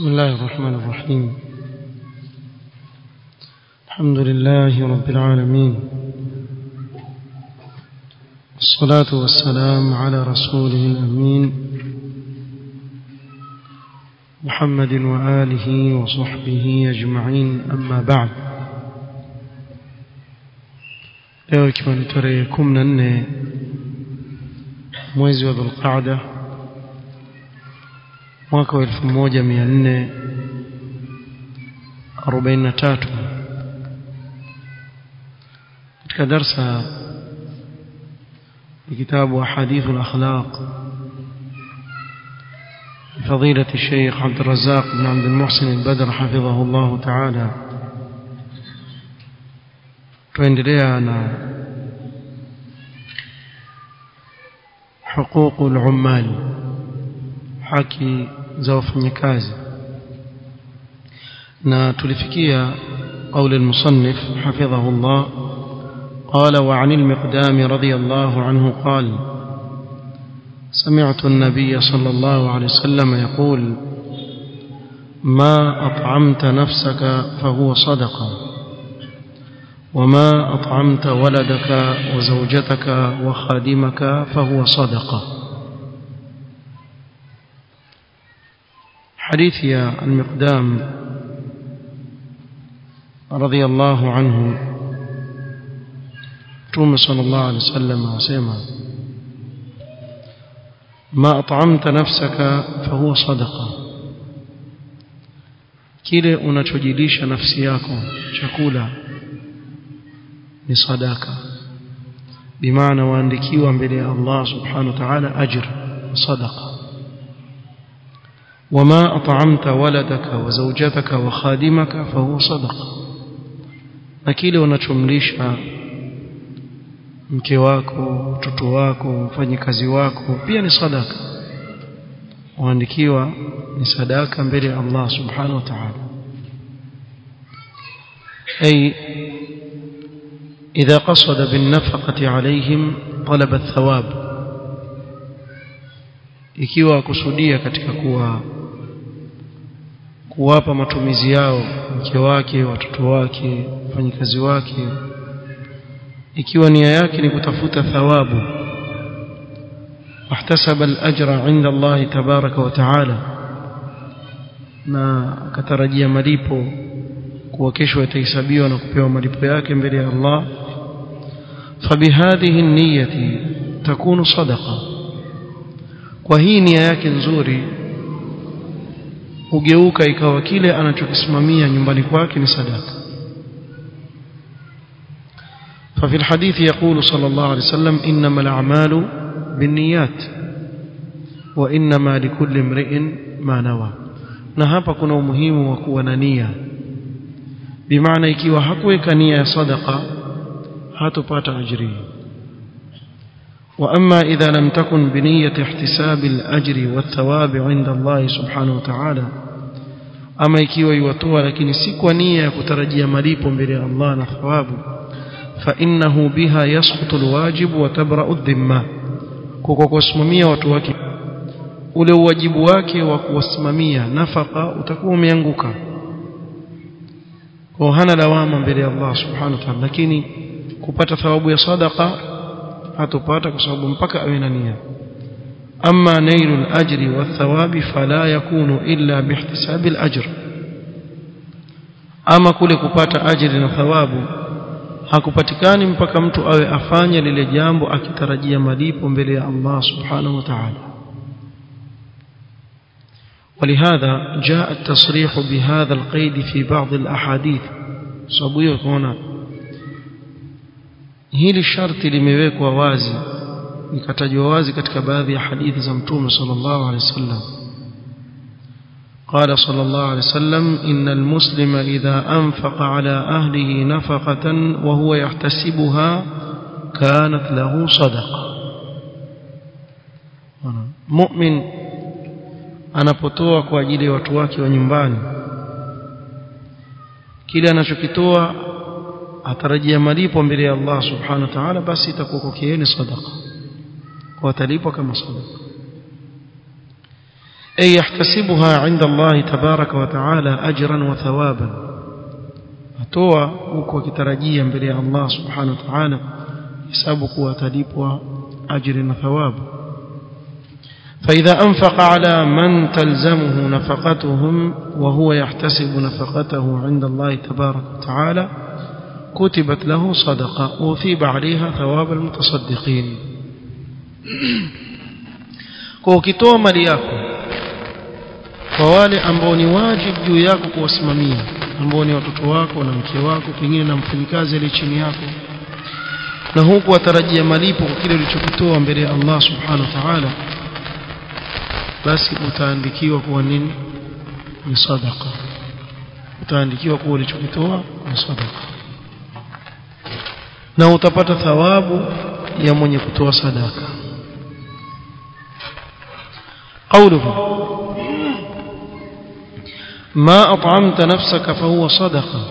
بسم الله الرحمن الرحيم. الحمد لله رب العالمين. الصلاة والسلام على رسوله الأمين. محمد وآله وصحبه أجمعين. أما بعد. Tarehe kumi na nne mwezi wa dhulqaada mwaka wa elfu moja mia nne arobaini na tatu katika darsa kitabu ahadithu lakhlaq فضيلة الشيخ عبد الرزاق بن عبد المحسن البدر حفظه الله تعالى tuendelea na حقوق العمال haki za wafanyakazi. Na tulifikia قول المصنف حفظه الله قال وعن المقدام رضي الله عنه قال سمعت النبي صلى الله عليه وسلم يقول ما أطعمت نفسك فهو صدقه وما أطعمت ولدك وزوجتك وخادمك فهو صدقة حديثي يا المقدام رضي الله عنه. توم صلى الله عليه وسلم وسيما. ما أطعمت نفسك فهو صدقة. كيلي أنتجديش نفسياكم شكولا. لصداك بمعنى وأنكي وأنبلي الله سبحانه وتعالى أجر صدقة. Waladaka wa zawjataka wa khadimaka fahuwa sadaqa na kile unachomlisha mke wako mtoto wako mfanyikazi wako pia ni sadaka waandikiwa ni sadaka mbele ya Allah subhanahu wa ta'ala ay إذا قصد بالنفقة عليهم طلب الثواب ikiwa akusudia katika kuwa kuwapa matumizi yao mke wake watoto wake mfanyikazi wake. Ikiwa nia yake ni kutafuta thawabu wahtasaba alajra 'inda Allah tabaraka wa ta'ala na akatarajia malipo kuwa kesho atahesabiwa na kupewa malipo yake mbele ya Allah. Fabihadhihi an-niyyati takunu sadaqa kwa hii nia yake nzuri hugeuka ikawa kile anachokisimamia nyumbani kwake ni sadaka ففي الحديث يقول صلى الله عليه وسلم إنما الأعمال بالنيات وإنما لكل امرئ ما نوى na hapa kuna umuhimu wa kuwa na nia bimaana ikiwa hakuweka nia ya sadaqa hatopata ajri واما اذا لم تكن بنيه احتساب الاجر والثواب عند الله سبحانه وتعالى ama ikiwa iwatoa lakini si kwa nia ya kutarajia malipo mbele ya Allah na thawabu fa innahu biha yasqutu alwajib wa tabra'u dhimma kwa kusimamia watu wake ule uwajibu wake wa kuwasimamia nafaka utakuwa umeanguka kwa hana lawama mbele ya Allah subhanahu wa ta'ala lakini kupata thawabu ya sadaqa hatopata kwa sababu mpaka awe na nia amma nailu al-ajri wath-thawabi fala yakunu illa bihtisabi al-ajr ama kule kupata ajri na thawabu hakupatikani mpaka mtu awe afanye lile jambo akitarajia malipo mbele ya Allah subhanahu wa ta'ala ولهذا جاء التصريح بهذا القيد في بعض الأحاديث hiyo kuona hili sharti limewekwa wazi likatajwa wazi katika baadhi ya hadithi za mtume sallallahu alaihi wasallam قال صلى الله عليه وسلم إن المسلم إذا أنفق على أهله نفقة وهو يحتسبها كانت له صدقة مؤمن anapotoa kwa ajili ya watu wake wa nyumbani kile anachokitoa atarajia malipo mbele ya Allah subhanahu wa ta'ala basi itakuwa kwake ni sadaqa. Kwa atalipwa kama sadaqa. أي يحتسبها عند الله تبارك وتعالى أجرا وثوابا أتوى وكترجيا بلي الله سبحانه وتعالى يسابق وتليب أجر وثواب فإذا أنفق على من تلزمه نفقتهم وهو يحتسب نفقته عند الله تبارك وتعالى كتبت له صدقة أثيب عليها ثواب المتصدقين kwa ukitoa mali yako kwa wale ambao ni wajibu juu yako kuwasimamia ambao ni watoto wako na mke wako pengine na mfanyikazi aliye chini yako na huku watarajia malipo kwa kile ulichokitoa mbele ya Allah subhanahu wa ta'ala basi utaandikiwa kuwa nini ni sadaqa utaandikiwa kuwa ulichokitoa ni sadaqa na utapata thawabu ya mwenye kutoa sadaka. قوله ما أطعمت نفسك فهو صدقة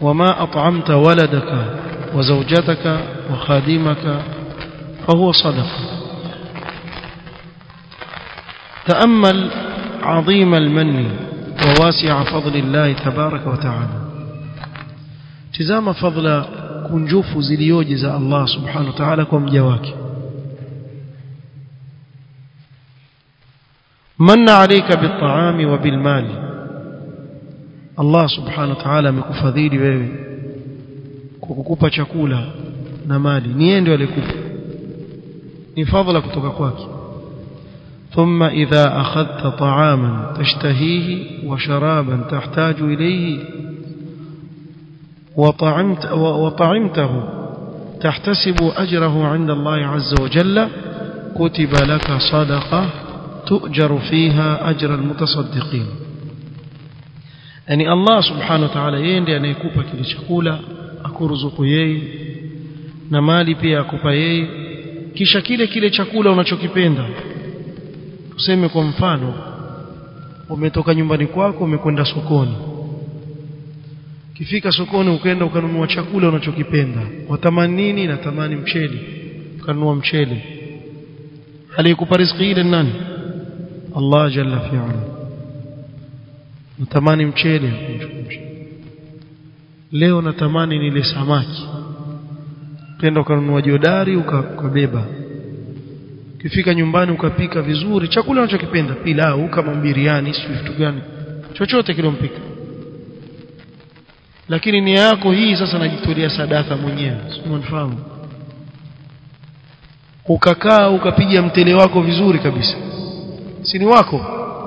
وما أطعمت ولدك وزوجتك وخادمك فهو صدقة تأمل عظيم المن وواسع فضل الله تبارك وتعالى tizama fadla kunjufu zilioje za Allah subhanahu wa ta'ala kwa mja wake manna alayka bit'ami wa bilmali Allah subhanahu wa ta'ala amekufadhili wewe kwa kukupa chakula na mali ni yeye ndiye alikupa ni fadhila kutoka kwake ثم إذا أخذت طعاما تشتهيه وشرابا تحتاج إليه وطعمت وطعمته تحتسب أجره عند الله عز وجل كتب لك صدقة تؤجر فيها أجر المتصدقين يعني الله سبحانه وتعالى يندي أن يكوبا كile chakula akuruzuku yeye na mali pia akupa yeye kisha kile kile chakula unachokipenda tuseme kwa mfano umetoka nyumbani kwako umekwenda sokoni kifika sokoni ukaenda ukanunua chakula unachokipenda. Watamani nini? Natamani mchele. Ukanunua mchele. Aliyekupa riziki ile nani? Allah jalla fi'ala natamani mchele. Leo natamani nile samaki. Ukaenda ukanunua jodari ukabeba. Ukifika nyumbani ukapika vizuri chakula unachokipenda pilau kama biriani vitu gani. Chochote kile mpika lakini nia yako hii sasa najitolea sadaka mwenyewe. Unafahamu ukakaa ukapiga mtele wako vizuri kabisa. Si ni wako?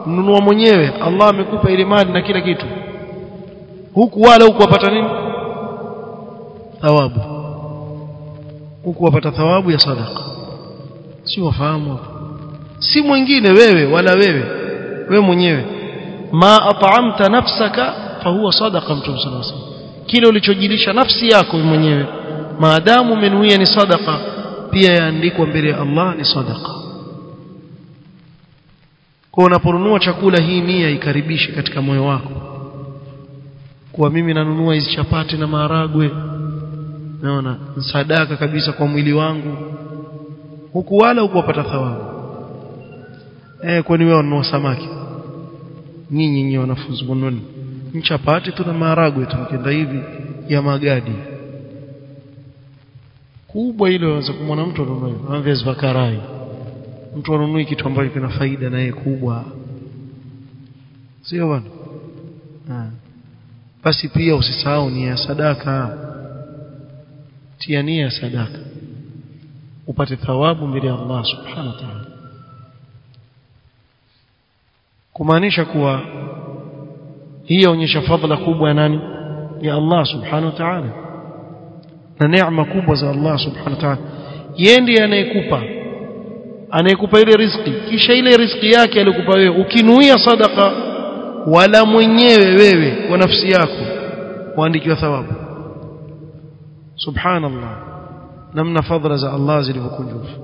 Mnunua mwenyewe. Allah amekupa ile mali na kila kitu. Huku wala huku wapata nini? Thawabu. Huku wapata thawabu ya sadaka. Si wafahamu si mwingine wewe wala wewe. Wewe mwenyewe. Ma at'amta nafsaka fa huwa sadaqa mtume sallallahu alaihi wasallam kile ulichojilisha nafsi yako mwenyewe. Maadamu umenuia ni sadaka pia yaandikwa mbele ya Allah ni sadaka kwa unaponunua chakula hii nia ikaribishe katika moyo wako. Kuwa mimi nanunua hizi chapati na maharagwe. Naona sadaka kabisa kwa mwili wangu. Huku wala huku wapata thawabu. Eh kwani wewe ununua samaki? Nyinyi nyinyi wanafunzi mbononi mchapati tuna maharagwe tukienda hivi ya magadi. Kubwa ile unaweza kumwona mtu anunui viazi zvakarai mtu anunui kitu ambacho kina faida na yeye kubwa. Sio bwana? Basi pia usisahau ni ya sadaka. Tia nia ya sadaka. Upate thawabu mbele ya Allah subhanahu wa ta'ala. Kumaanisha kuwa hii yaonyesha fadhila kubwa ya nani? Ya Allah subhanahu wa ta'ala. Na neema kubwa za Allah subhanahu wa ta'ala. Yeye ndiye anayekupa anayekupa ile riziki. Kisha ile riziki yake alikupa wewe. Ukinuia sadaka wala mwenyewe wewe kwa nafsi yako waandikiwa thawabu. Subhanallah. Namna fadhila za Allah zilivyokunjufu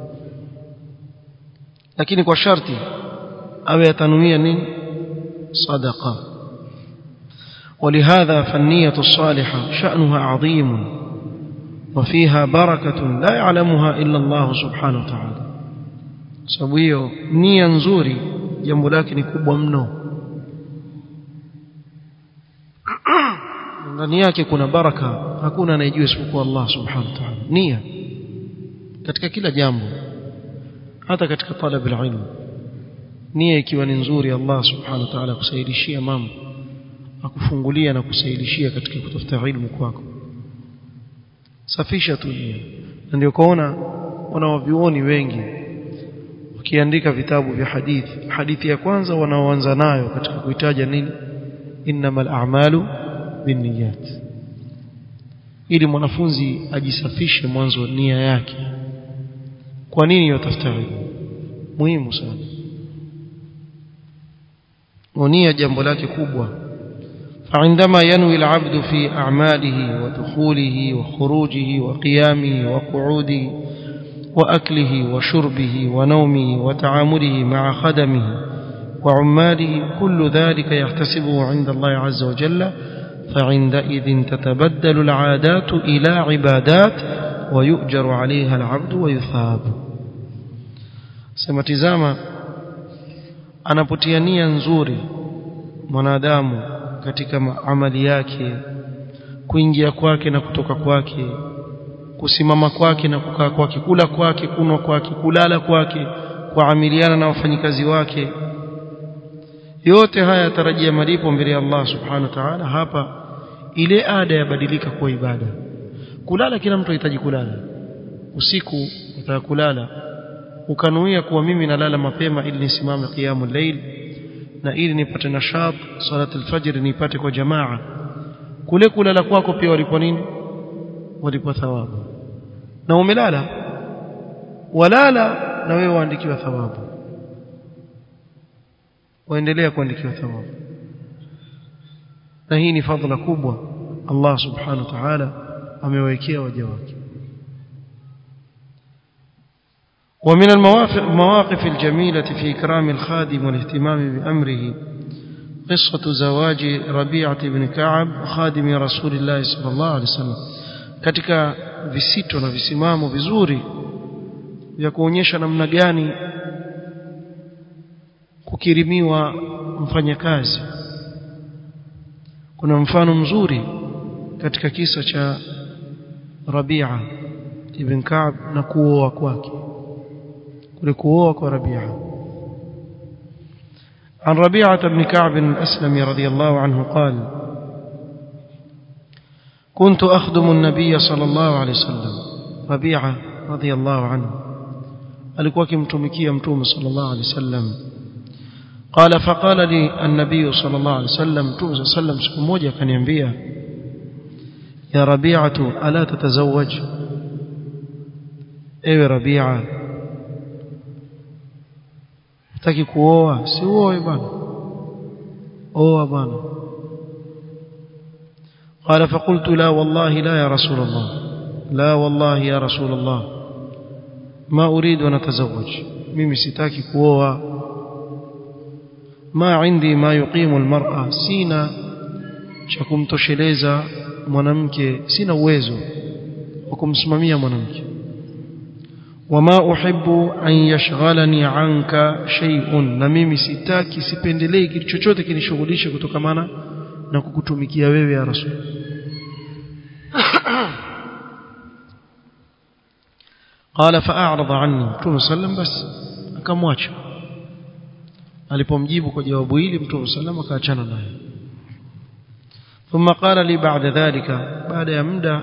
lakini kwa sharti awe atanuia nini? Sadaqa ولهذا فالنية الصالحة شأنها عظيم وفيها بركة لا يعلمها إلا الله سبحانه وتعالى. سويو نية نزوري جنب لكن كب ومنو نياك يكون بركة أكون أنا يجوي اسمك الله سبحانه وتعالى. نية. katika kila jambo hata katika طالب العلم. نية ikiwa نزوري الله سبحانه وتعالى wa taala kusaidishia akufungulia na kusaidishia katika kutafuta ilmu kwako. Safisha tu na ndio kaona wanawavioni wengi wakiandika vitabu vya hadithi. Hadithi ya kwanza wanaoanza nayo katika kuitaja nini? Innamal a'malu binniyat. Ili mwanafunzi ajisafishe mwanzo nia yake. Kwa nini yatafuta ilmu? Muhimu sana. Nia jambo lake kubwa فعندما ينوي العبد في أعماله ودخوله وخروجه وقيامه وقعوده وأكله وشربه ونومه وتعامله مع خدمه وعماله كل ذلك يحتسبه عند الله عز وجل فعندئذ تتبدل العادات إلى عبادات ويؤجر عليها العبد ويثاب. سمتزاما anapotia nia nzuri mwanadamu katika amali yake kuingia kwake na kutoka kwake kusimama kwake na kukaa kwake kula kwake kunwa kwake kulala kwake kuamiliana na wafanyikazi wake. Yote haya yatarajia malipo mbele ya Allah subhanahu wa ta'ala. Hapa ile ada yabadilika kuwa ibada. Kulala kila mtu anahitaji kulala. Usiku utakulala ukanuia kuwa mimi nalala mapema ili nisimame qiyamul layl na ili nipate nashat salat alfajr nipate kwa jamaa. Kule kulala kwako pia walikuwa nini? Walikuwa thawabu. Na umelala? Walala na wewe waandikiwa thawabu. Waendelea kuandikiwa thawabu. Na hii ni fadhila kubwa. Allah subhanahu wa ta'ala amewekea waja wake ومن المواقف الجميلة في إكرام الخادم والاهتمام بأمره قصة زواج ربيعة بن كعب خادم رسول الله صلى الله عليه وسلم katika visito na visimamo vizuri vya kuonyesha namna gani kukirimiwa mfanyakazi kuna mfano mzuri katika kisa cha Rabia ibn Ka'b na kuoa kwake Kwa Rabia عن ربيعة بن كعب الأسلمي رضي الله عنه قال كنت أخدم النبي صلى الله عليه وسلم. ربيعة رضي الله عنه. alikuwa akimtumikia mtume sallallahu alaihi wasallam قال فقال لي النبي صلى الله عليه وسلم mtume الله عليه وسلم siku moja akaniambia ya rabi'atu ala tatazawwaj ewe rabi'a hataki kuoa si uoe bwana oa bwana قال فقلت لا والله لا يا رسول الله لا والله يا رسول الله ما أريد أن أتزوج mimi sitaki kuoa ma indi ma yuqimu almar'a sina cha kumtosheleza mwanamke sina uwezo wa kumsimamia mwanamke wama uhibbu an yashghalani anka shay'un na mimi sitaki sipendelei kitu chochote kinishughulishe kutokamana na kukutumikia wewe ya rasul قال فاعرض عني mtume sallam basi akamwacha alipomjibu kwa jawabu hili mtume sallam akaachana naye ثم قال لي بعد ذلك بعد ya muda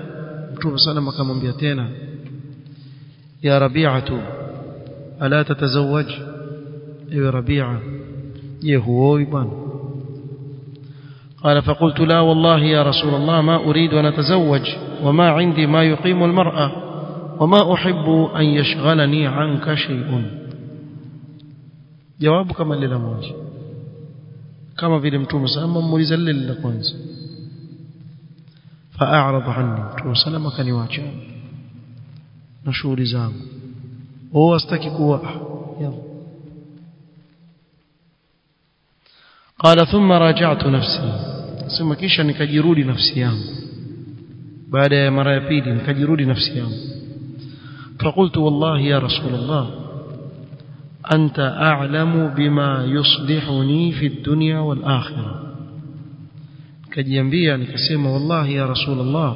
mtume sallam akamwambia tena rabi'atu ala tatazawwaj ewe rabi'a je huoi bwana قال فقلت لا والله يا رسول الله ما أريد أن أتزوج وما عندي ما يقيم المرأة وما أحب أن يشغلني عنك شيء. جواب كما للا موجه كما في المتوم سأما موليزا للا كوانز فأعرض عني. متوم سلم كان يواجه نشور زام هو استكي كوا يلا قال ثم راجعت نفسي ثم kisha nikajirudi nafsi yangu baada ya mara ya pili nikajirudi nafsi yangu فقلت والله يا رسول الله أنت أعلم بما يصلحني في الدنيا والآخرة kajiambia nikasema wallahi ya rasulullah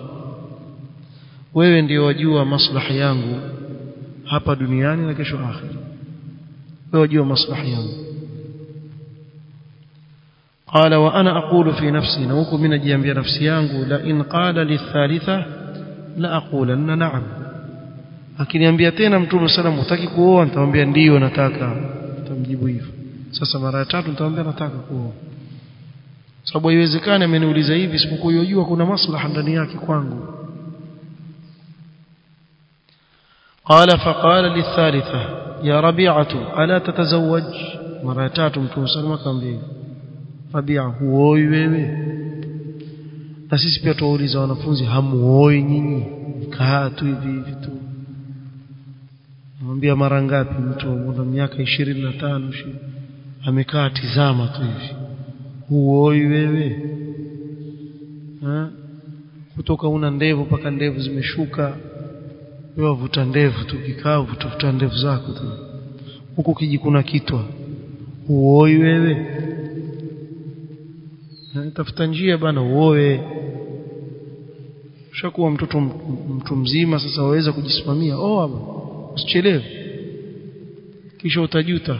wewe ndio wajua maslahi yangu hapa duniani na kesho akhira wewe wajua maslahi yangu قال وانا اقول في نفسي نوكو من اجيambia nafsi yangu la in qala lithalitha la aqulanna na'am akiniambia tena mtume sallam utaki kuoa nitamwambia ndio nataka nitamjibu hivyo sasa mara ya tatu nitamwambia nataka kuoa sababu haiwezekani ameniuliza hivi isipokuwa yojua kuna maslaha ndani yake kwangu قال فقال للثالثة يا ربيعة ألا تتزوج مرة تاتم توصل مكان بيه ربيعة huoi wewe na sisi pia tuwauliza wanafunzi hamuoi nyinyi kaa tu hivi hivi tu namwambia mara ngapi mtu ana miaka ishirini na tano amekaa tizama tu hivi huoi wewe ha? kutoka una ndevu mpaka ndevu zimeshuka wewe vuta ndevu tu kikaa vuta ndevu zako tu. Huku kijikuna kitwa uoi wewe. Tafuta njia bana uoe. Ushakuwa mtoto mtu mzima sasa waweza kujisimamia. Oa oh, usichelewe. Kisha utajuta.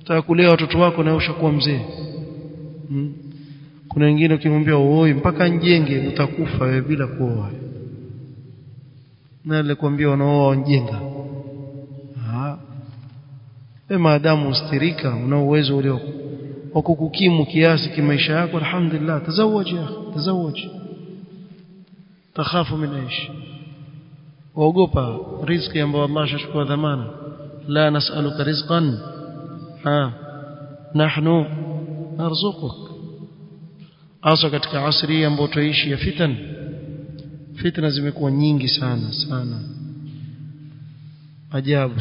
Utakulea watoto wako na ushakuwa mzee. Hmm? kuna wengine ukimwambia uoi mpaka njenge utakufa wewe bila kuoa na alikwambia wanaoa wanjenga ah maadamu ustirika una uwezo ule wa kukukimu kiasi kimaisha yako alhamdulillah tazawaj ya tazawaj takhafu min aish. Waogopa riziki ambayo Allah ashachukua dhamana. La nas'aluka rizqan. Ha. Nahnu narzuquk hasa katika asri ambayo tuishi ya fitan fitna zimekuwa nyingi sana sana. Ajabu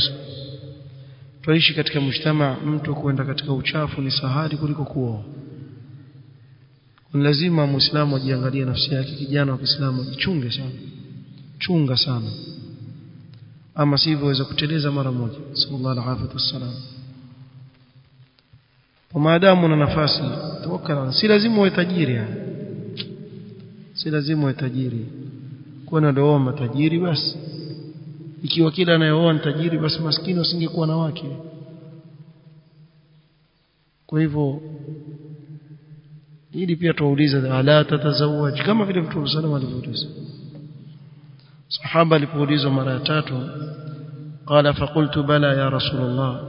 tuishi katika mshtama mtu kwenda katika uchafu ni sahari kuliko kuoa. Lazima muislamu ajiangalie nafsi yake kijana wa Kiislamu jichunge sana. Chunga sana. Ama sivyo waweza kuteleza mara moja. Sallallahu alaihi wasallam. Kwa maadamu una nafasi tawakkal si lazima uwe tajiri si lazima uwe tajiri kuwa na ndoa matajiri basi ikiwa kila anayeoa ni tajiri basi maskini wasingekuwa na wake. Kwa hivyo ili pia tuulize ala tatazawaj kama vile Mtume salama alayhi sahaba alipoulizwa mara ya tatu qala fakultu bala ya rasulullah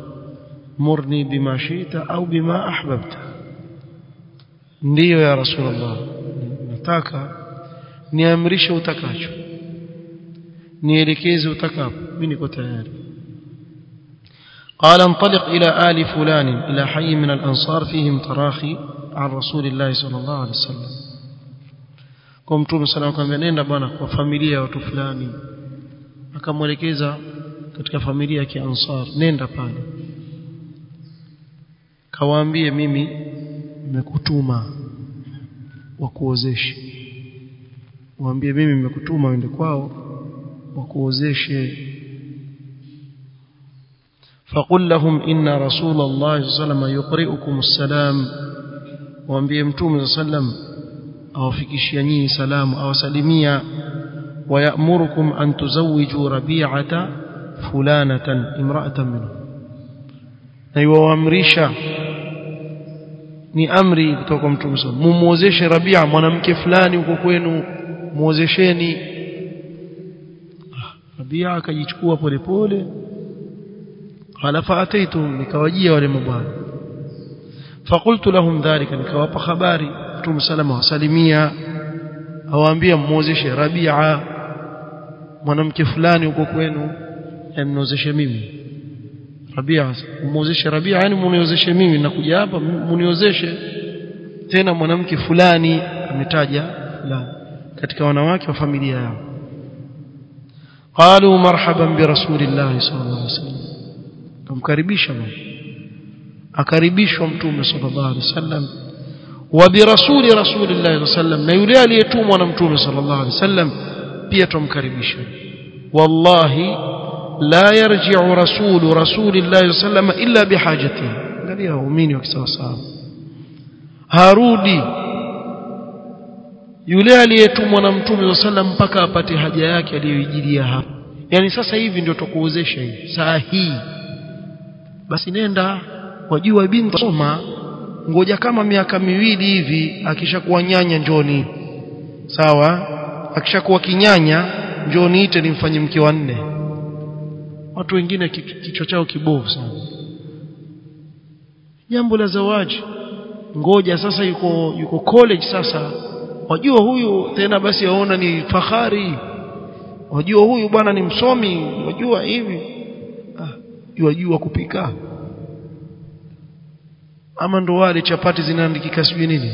murni bima shi'ta au bima ahbabta. Ndiyo ya rasulullah nataka niamrishe utakacho nielekeze utakapo mimi niko tayari قال انطلق إلى آل فلان إلى حي من الأنصار فيهم تراخي عن رسول الله صلى الله عليه وسلم kwa mtume sana akamwambia nenda bwana kwa familia ya watu fulani akamwelekeza katika familia ya Kiansar nenda pale kawaambie mimi nimekutuma wakuozeshe Waambie mimi nimekutuma uende kwao wakuozeshe فقل لهم إن رسول الله صلى الله عليه وسلم يقرئكم السلام waambie mtume sallam awafikishia nyinyi salamu awasalimia wayamurukum an tuzawiju rabi'ata fulanatan imra'atan minhum na yuwaamrisha ni amri kutoka mtume sallam mumuozeshe rabia mwanamke fulani huko kwenu muozesheni. Rabia akajichukua polepole halafu ataitu nikawajia wale mabwana. Fakultu lahum dhalika nikawapa habari. Mtume salama wasalimia awaambia muozeshe Rabia mwanamke fulani huko kwenu mniozeshe mimi. Rabia muozeshe Rabia yani muniozeshe mimi. Nakuja hapa muniozeshe tena mwanamke fulani. Ametaja fulani. Katika wanawake wa familia yao مرحبا برسول الله صلى الله عليه وسلم kumkaribisha akaribishwa mtume sallallahu alaihi wasallam wa bi rasuli rasulillahi sallam na yule aliyetumwa na mtume sallallahu alaihi wasallam pia tumkaribisha wallahi la yarji'u rasulu rasulillahi sallam illa bihajati angalia waumini wakisawasawa harudi yule aliyetumwa na mtume sallam mpaka apate haja yake aliyoijilia hapa yani sasa hivi ndio tukuozesha hivi. Saa hii. Basi nenda wajua binti soma ngoja kama miaka miwili hivi akishakuwa nyanya njoni. Sawa? Akishakuwa kinyanya njoni ite nimfanye mke wa nne. Watu wengine kichwa chao kibovu sana. Jambo la zawaji. Ngoja sasa yuko yuko college sasa wajua huyu tena basi waona ni fahari. Wajua huyu bwana ni msomi. Wajua hivi. Ah yajua kupika. Ama ndo wale chapati zinaandikika sijui nini.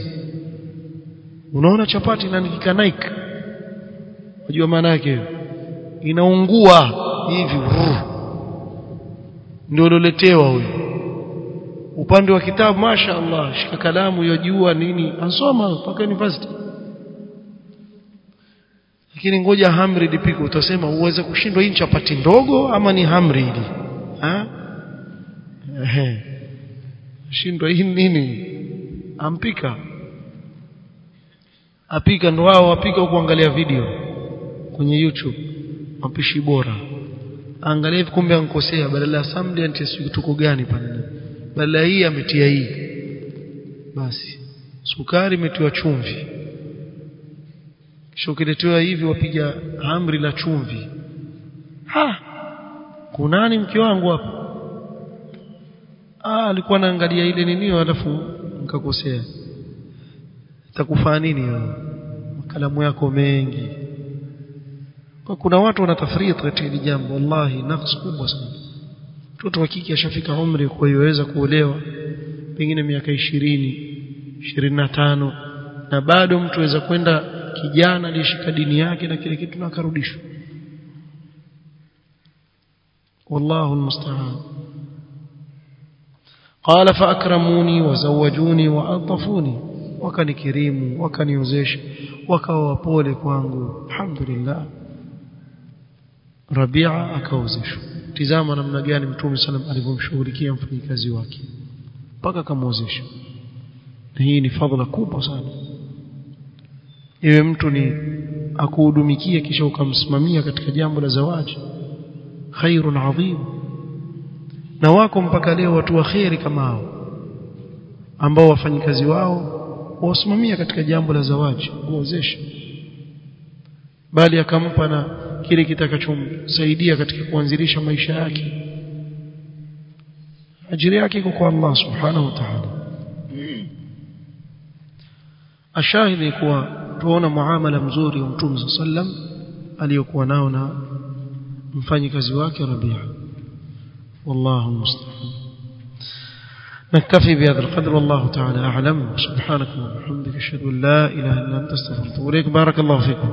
Unaona chapati inaandikika Nike. Wajua maana yake? Inaungua hivi. Ndio loletewa huyu. Upande wa kitabu masha Allah shika kalamu yajua nini. Ansoma mpaka university lakini ngoja hamri lipiko utasema uweze kushindwa hii chapati ndogo ama ni hamri hili shindwa hii nini? Ampika. Apika ndo wao wapika kuangalia video kwenye YouTube. Mapishi bora. Angalia hivi kumbe ankosea. Badala ya anti tuko gani pale. Badala hii ametia hii. Basi. Sukari imetiwa chumvi kisha ukiletewa hivi wapiga amri la chumvi. Ha! Kunani mke wangu hapa? Ah alikuwa anaangalia ile ninio alafu nikakosea. Takufaa nini wewe? Makalamu yako mengi. Kwa kuna watu wana tafriti katika hili jambo wallahi nafsi kubwa sana. Mtoto wa kike ashafika umri kwa aweza kuolewa pengine miaka ishirini ishirini na tano na bado mtu aweza kwenda kijana aliyeshika dini yake na kile kitu na akarudishwa والله المستعان قال فأكرموني وزوجوني وألطفوني وكنكريموا وكنيوزيش وكوا pole kwangu alhamdulillah Rabia akaozeshwa tizama namna gani mtume sallam alivyomshughulikia mfanyikazi wake mpaka akamwozesha hii ni fadhila kubwa sana iwe mtu ni akuhudumikia kisha ukamsimamia katika jambo la zawaji khairun adhim. Na wako mpaka leo watu wa khairi kama hao ambao wafanyikazi wao wasimamia katika jambo la zawaji kuozesha bali akampa na kile kitakachomsaidia katika kuanzilisha maisha yake. Ajira yake kwa Allah subhanahu wa ta'ala ashahidi kuwa tuona muamala mzuri wa mtume sallam aliyokuwa nao na mfanyikazi wake Rabia والله المستعان. نكتفي بهذا القدر والله تعالى أعلم. سبحانك وبحمدك أشهد أن لا إله إلا أنت أستغفرك وإليك بارك الله فيكم.